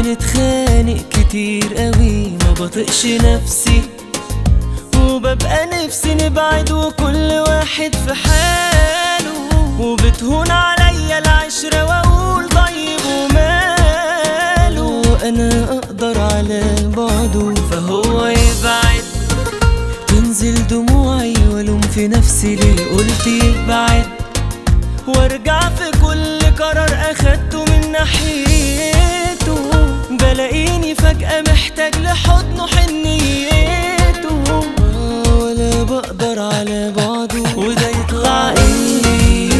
بنتخانق كتير قوي ما بطقش نفسي. وببقى نفسي نبعد وكل واحد في حاله. وبتهون عليا العشرة وأقول طيب وماله؟ أنا أقدر على بعده فهو يبعد. تنزل دموعي والوم في نفسي ليه قلت يبعد؟ وارجع في كل قرار أخدته من ناحيته بلاقيني فجأة محتاج لحضنه حنيته ولا بقدر على بعضه. وده يطلع إيه؟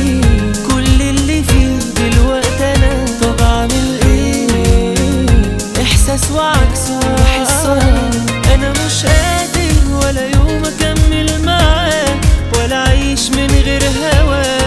كل اللي فيه دلوقتي أنا طب أعمل إيه؟ إحساس وعكسه بحس أنا مش قادر ولا يوم أكمل معاه ولا أعيش من غير هواه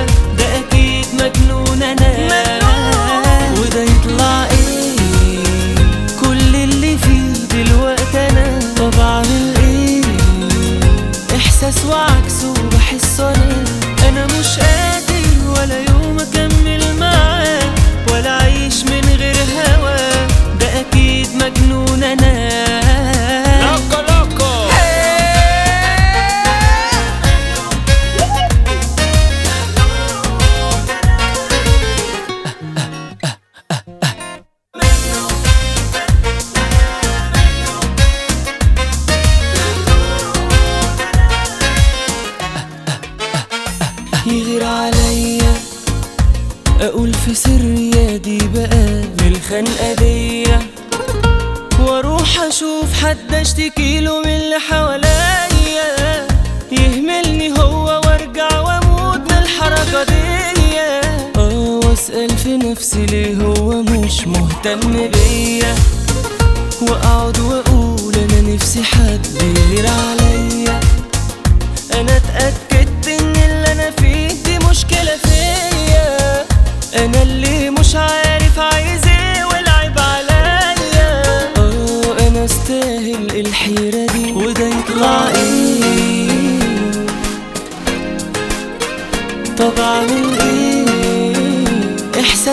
عليا. أقول في سري يا دي بقى للخنقه دي وأروح أشوف حد أشتكي له من اللي حواليا. يهملني هو وأرجع وأموت من الحركة دي آه وأسأل في نفسي ليه هو مش مهتم بيا. وأقعد وأقول أنا نفسي حد يغير عليا.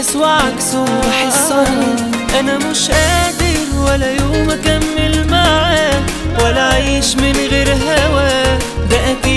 احساس وعكسه بحس أنا مش قادر ولا يوم أكمل معاه ولا أعيش من غير هواه ده أكيد